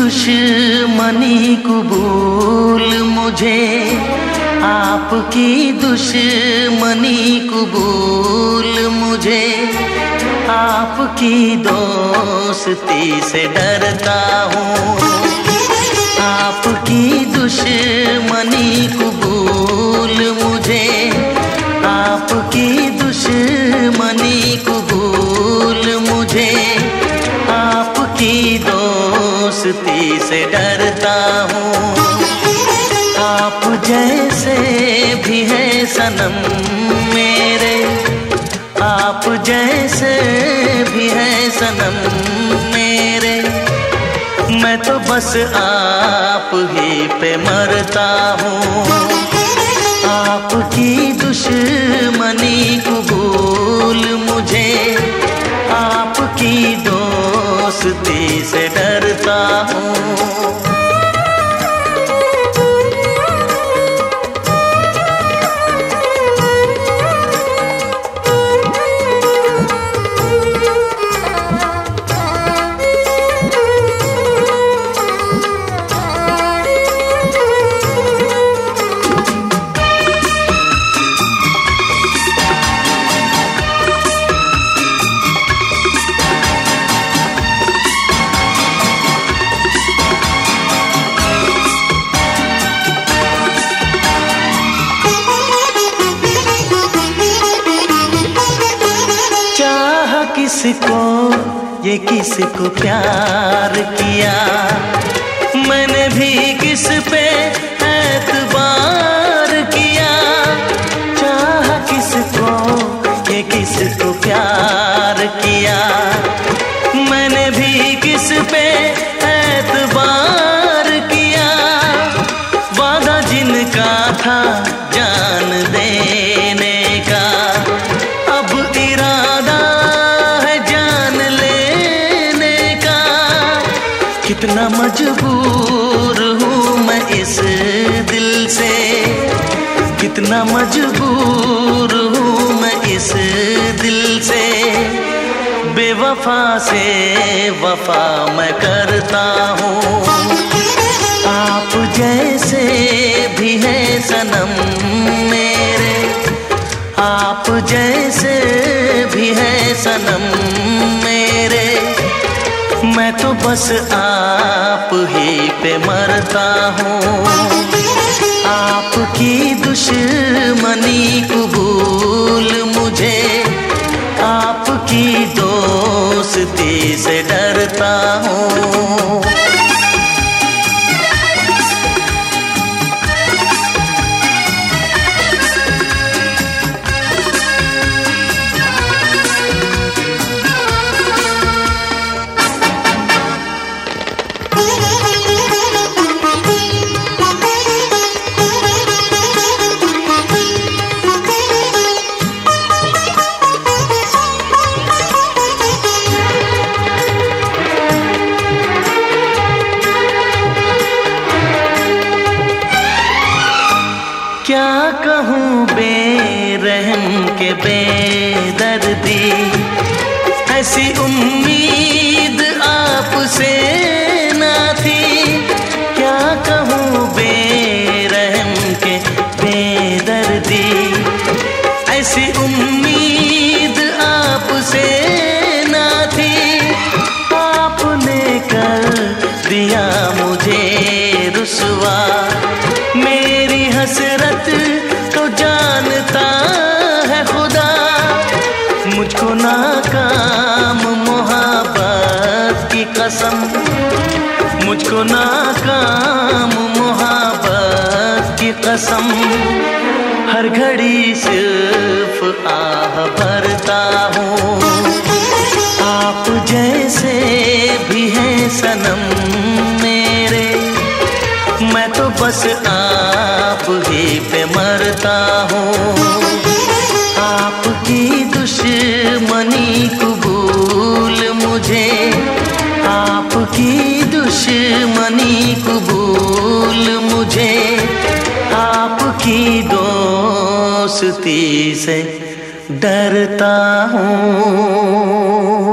दुश्मनी कबूल मुझे। आपकी दुश्मनी कबूल मुझे। आपकी दोस्ती से डरता हूँ। आपकी दुश्मनी कबूल मुझे। आपकी दुश्मनी कबूल मुझे। आपकी दोस्ती से डरता हूँ। आप जैसे भी है सनम मेरे। आप जैसे भी है सनम मेरे। मैं तो बस आप ही पे मरता हूँ। आपकी दुश्मनी कबूल मुझे। आपकी दोस्ती से किसको, ये किसको प्यार किया? मैंने भी किस पे एतबार किया? चाह किसको, ये किसको प्यार किया? मैंने भी किस पे मजबूर हूँ मैं इस दिल से। कितना मजबूर हूँ मैं इस दिल से। बेवफा से वफा मैं करता हूँ। आप जैसे भी है सनम मेरे। आप जैसे भी है सनम मैं तो बस आप ही पे मरता हूँ। आपकी दुश्मनी कबूल क्या कहूँ बेरहम के बेदर्दी? ऐसी उम्मीद कसम, मुझको नाकाम मोहब्बत की कसम। हर घड़ी सिर्फ़ आह भरता हूँ। आप जैसे भी हैं सनम दोस्ती से डरता हूँ।